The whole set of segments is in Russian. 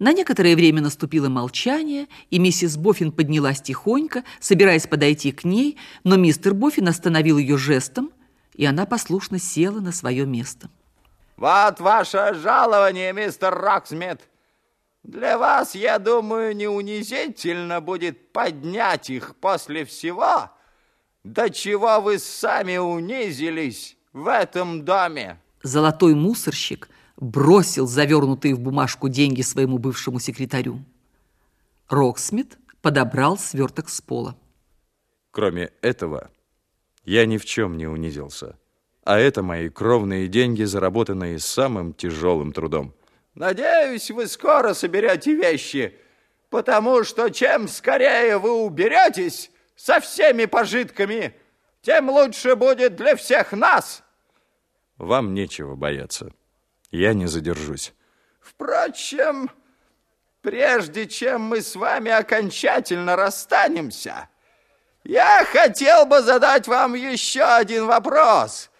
На некоторое время наступило молчание, и миссис Боффин поднялась тихонько, собираясь подойти к ней, но мистер Боффин остановил ее жестом, и она послушно села на свое место. «Вот ваше жалование, мистер Роксмит. Для вас, я думаю, не унизительно будет поднять их после всего, до чего вы сами унизились в этом доме». Золотой мусорщик – бросил завернутые в бумажку деньги своему бывшему секретарю. Роксмит подобрал сверток с пола. Кроме этого, я ни в чем не унизился. А это мои кровные деньги, заработанные самым тяжелым трудом. Надеюсь, вы скоро соберете вещи, потому что чем скорее вы уберетесь со всеми пожитками, тем лучше будет для всех нас. Вам нечего бояться. Я не задержусь. Впрочем, прежде чем мы с вами окончательно расстанемся, я хотел бы задать вам еще один вопрос.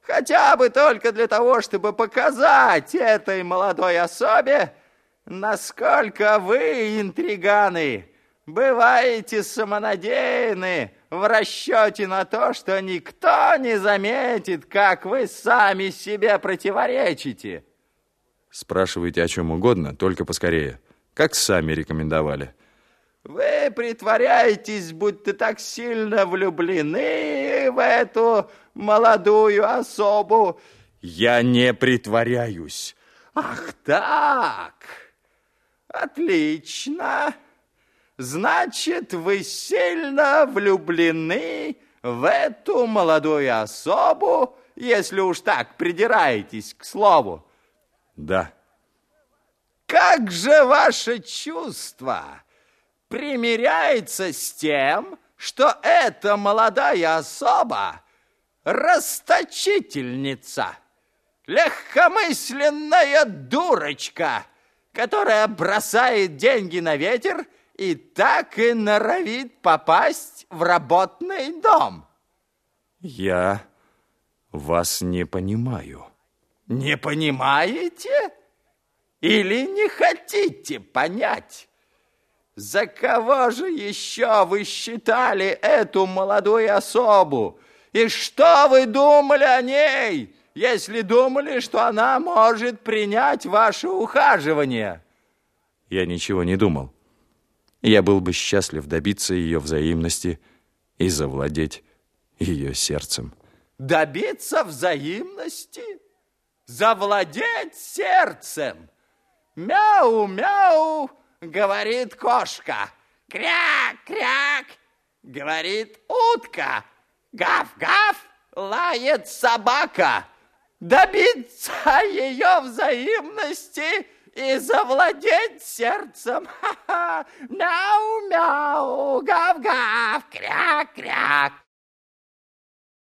Хотя бы только для того, чтобы показать этой молодой особе, насколько вы, интриганы, бываете самонадеянны в расчете на то, что никто не заметит, как вы сами себе противоречите. Спрашивайте о чем угодно, только поскорее, как сами рекомендовали. Вы притворяетесь, будто так сильно влюблены в эту молодую особу. Я не притворяюсь. Ах так, отлично. Значит, вы сильно влюблены в эту молодую особу, если уж так придираетесь к слову. Да. Как же ваше чувство примиряется с тем, что эта молодая особа расточительница, легкомысленная дурочка, которая бросает деньги на ветер и так и норовит попасть в работный дом. Я вас не понимаю. Не понимаете? Или не хотите понять? За кого же еще вы считали эту молодую особу? И что вы думали о ней, если думали, что она может принять ваше ухаживание? Я ничего не думал. Я был бы счастлив добиться ее взаимности и завладеть ее сердцем. Добиться взаимности? Завладеть сердцем? Мяу-мяу, говорит кошка. Кряк-кряк, говорит утка. Гав-гав, лает собака. Добиться ее взаимности – и завладеть сердцем. Мяу-мяу, гав-гав, кряк-кряк.